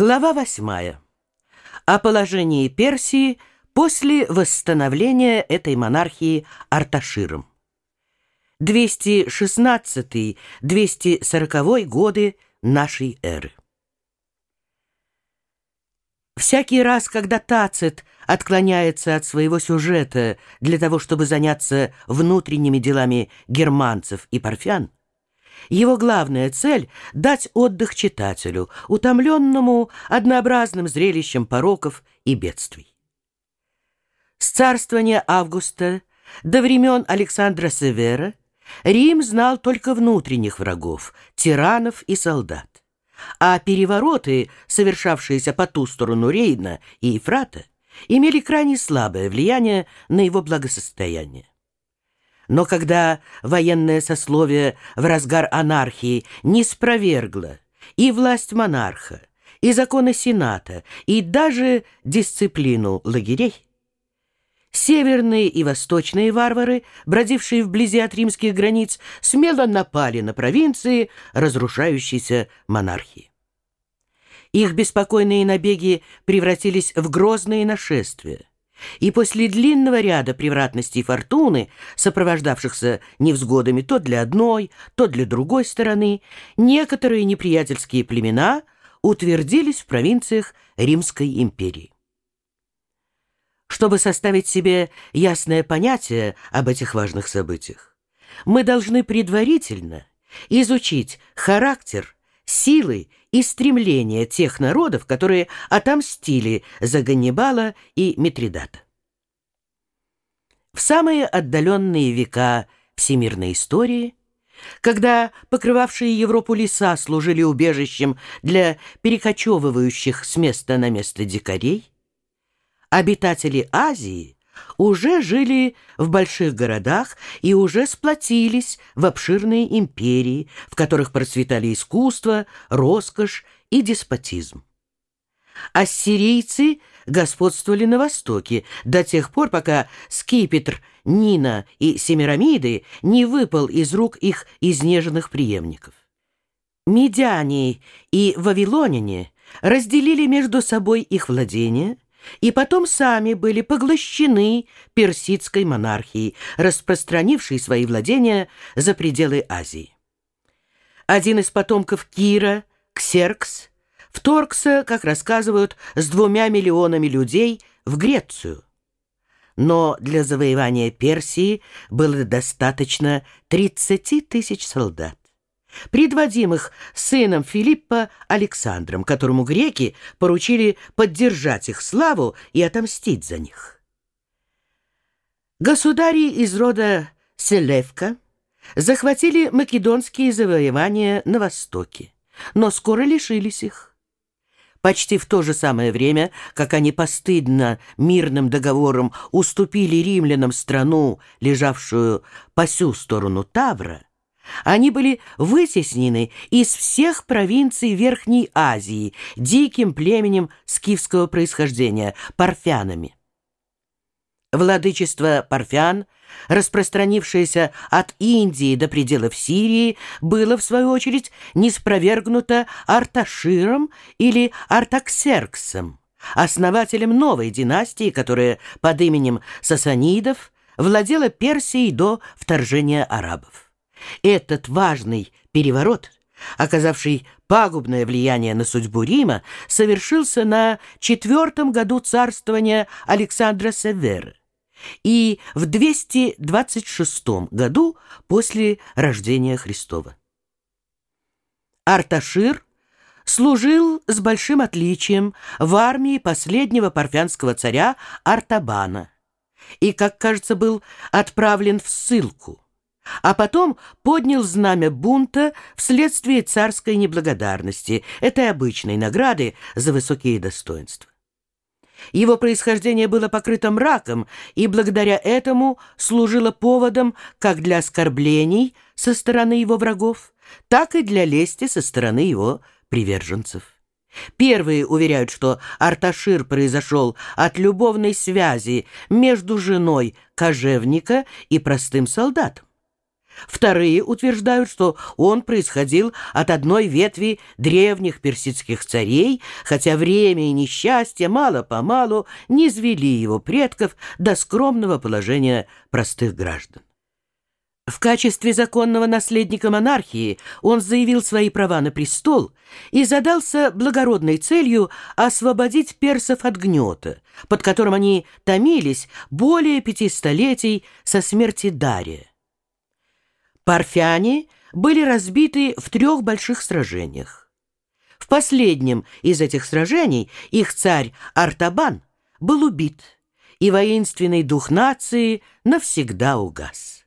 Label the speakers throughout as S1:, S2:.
S1: Глава восьмая. О положении Персии после восстановления этой монархии Арташиром. 216-240 годы нашей эры. Всякий раз, когда Тацит отклоняется от своего сюжета для того, чтобы заняться внутренними делами германцев и парфян, его главная цель — дать отдых читателю, утомленному однообразным зрелищем пороков и бедствий. С царствования Августа до времен Александра Севера Рим знал только внутренних врагов, тиранов и солдат. А перевороты, совершавшиеся по ту сторону Рейна и Ефрата, имели крайне слабое влияние на его благосостояние. Но когда военное сословие в разгар анархии не спровергло и власть монарха, и законы Сената, и даже дисциплину лагерей, северные и восточные варвары, бродившие вблизи от римских границ, смело напали на провинции разрушающейся монархии. Их беспокойные набеги превратились в грозные нашествия. И после длинного ряда превратностей фортуны, сопровождавшихся невзгодами то для одной, то для другой стороны, некоторые неприятельские племена утвердились в провинциях Римской империи. Чтобы составить себе ясное понятие об этих важных событиях, мы должны предварительно изучить характер, силы и стремления тех народов, которые отомстили за Ганнибала и Митридата. В самые отдаленные века всемирной истории, когда покрывавшие Европу леса служили убежищем для перекочевывающих с места на место дикарей, обитатели Азии уже жили в больших городах и уже сплотились в обширные империи, в которых процветали искусство, роскошь и деспотизм. Ассирийцы господствовали на Востоке до тех пор, пока скипетр Нина и Семирамиды не выпал из рук их изнеженных преемников. Медиане и вавилоняне разделили между собой их владения – и потом сами были поглощены персидской монархией, распространившей свои владения за пределы Азии. Один из потомков Кира, Ксеркс, вторгся, как рассказывают, с двумя миллионами людей в Грецию. Но для завоевания Персии было достаточно 30 тысяч солдат предводимых сыном Филиппа Александром, которому греки поручили поддержать их славу и отомстить за них. Государи из рода Селевка захватили македонские завоевания на Востоке, но скоро лишились их. Почти в то же самое время, как они постыдно мирным договором уступили римлянам страну, лежавшую по сю сторону Тавра, они были вытеснены из всех провинций Верхней Азии диким племенем скифского происхождения – парфянами. Владычество парфян, распространившееся от Индии до пределов Сирии, было, в свою очередь, не спровергнуто Арташиром или Артаксерксом, основателем новой династии, которая под именем Сасанидов владела Персией до вторжения арабов. Этот важный переворот, оказавший пагубное влияние на судьбу Рима, совершился на четвертом году царствования Александра Севера и в 226 году после рождения Христова. Арташир служил с большим отличием в армии последнего парфянского царя Артабана и, как кажется, был отправлен в ссылку а потом поднял знамя бунта вследствие царской неблагодарности, этой обычной награды за высокие достоинства. Его происхождение было покрыто мраком, и благодаря этому служило поводом как для оскорблений со стороны его врагов, так и для лести со стороны его приверженцев. Первые уверяют, что Арташир произошел от любовной связи между женой кожевника и простым солдатом. Вторые утверждают, что он происходил от одной ветви древних персидских царей, хотя время и несчастье мало-помалу не звели его предков до скромного положения простых граждан. В качестве законного наследника монархии он заявил свои права на престол и задался благородной целью освободить персов от гнета, под которым они томились более пяти столетий со смерти Дария. Парфяне были разбиты в трех больших сражениях. В последнем из этих сражений их царь Артабан был убит, и воинственный дух нации навсегда угас.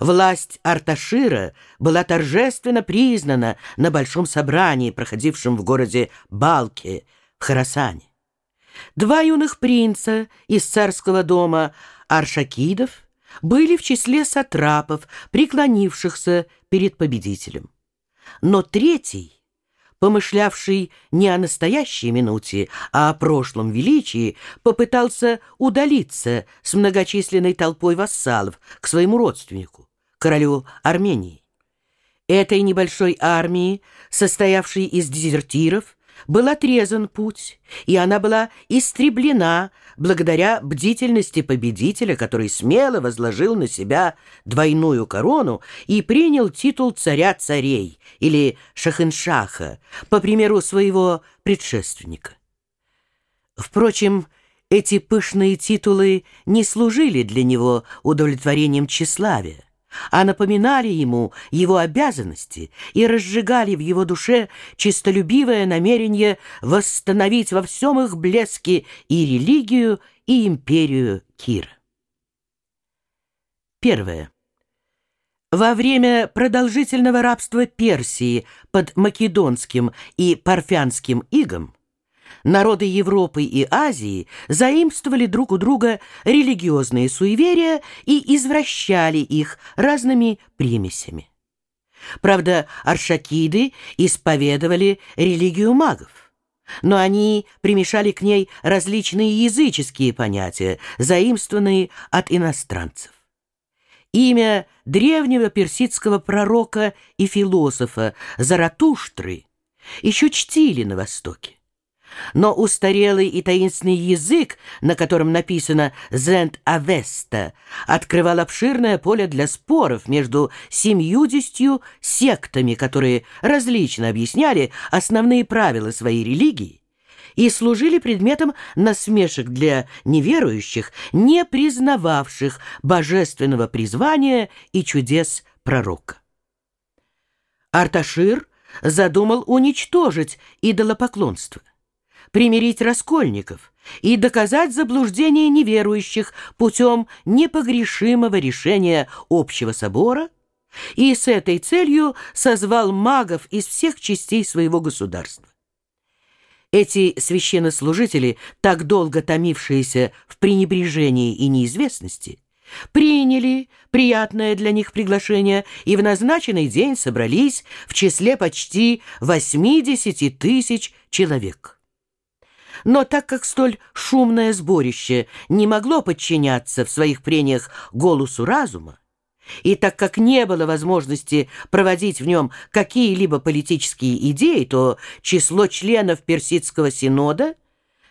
S1: Власть Арташира была торжественно признана на большом собрании, проходившем в городе Балке в Харасане. Два юных принца из царского дома Аршакидов – были в числе сатрапов, преклонившихся перед победителем. Но третий, помышлявший не о настоящей минуте, а о прошлом величии, попытался удалиться с многочисленной толпой вассалов к своему родственнику, королю Армении. Этой небольшой армии, состоявшей из дезертиров, был отрезан путь, и она была истреблена благодаря бдительности победителя, который смело возложил на себя двойную корону и принял титул царя царей или шахеншаха, по примеру своего предшественника. Впрочем, эти пышные титулы не служили для него удовлетворением тщеславия а напоминали ему его обязанности и разжигали в его душе чистолюбивое намерение восстановить во всем их блеске и религию, и империю Кира. Первое. Во время продолжительного рабства Персии под македонским и парфянским игом Народы Европы и Азии заимствовали друг у друга религиозные суеверия и извращали их разными примесями. Правда, аршакиды исповедовали религию магов, но они примешали к ней различные языческие понятия, заимствованные от иностранцев. Имя древнего персидского пророка и философа Заратуштры еще чтили на Востоке. Но устарелый и таинственный язык, на котором написано «Зент Авеста», открывал обширное поле для споров между семьюдесятью сектами, которые различно объясняли основные правила своей религии и служили предметом насмешек для неверующих, не признававших божественного призвания и чудес пророка. Арташир задумал уничтожить идолопоклонство примирить раскольников и доказать заблуждение неверующих путем непогрешимого решения общего собора, и с этой целью созвал магов из всех частей своего государства. Эти священнослужители, так долго томившиеся в пренебрежении и неизвестности, приняли приятное для них приглашение и в назначенный день собрались в числе почти 80 тысяч человек. Но так как столь шумное сборище не могло подчиняться в своих прениях голосу разума, и так как не было возможности проводить в нем какие-либо политические идеи, то число членов Персидского синода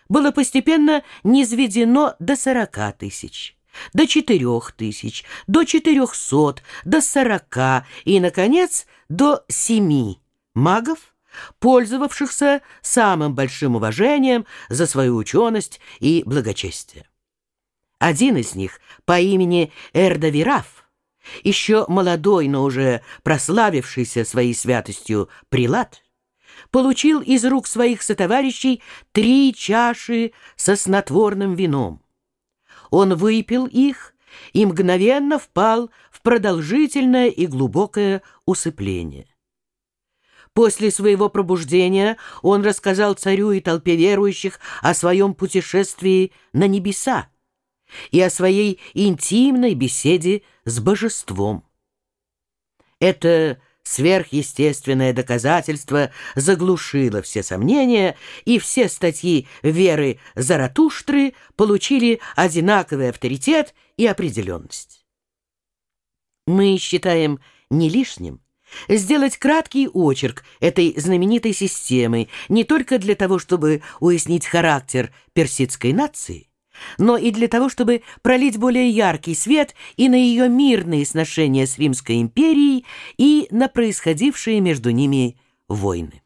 S1: было постепенно низведено до сорока тысяч, до четырех тысяч, до четырехсот, до сорока и, наконец, до семи магов, пользовавшихся самым большим уважением за свою ученость и благочестие. Один из них по имени Эрдавираф, еще молодой, но уже прославившийся своей святостью прилад, получил из рук своих сотоварищей три чаши со снотворным вином. Он выпил их и мгновенно впал в продолжительное и глубокое усыпление. После своего пробуждения он рассказал царю и толпе верующих о своем путешествии на небеса и о своей интимной беседе с божеством. Это сверхъестественное доказательство заглушило все сомнения, и все статьи веры Заратуштры получили одинаковый авторитет и определенность. Мы считаем не лишним сделать краткий очерк этой знаменитой системы не только для того, чтобы уяснить характер персидской нации, но и для того, чтобы пролить более яркий свет и на ее мирные сношения с Римской империей и на происходившие между ними войны.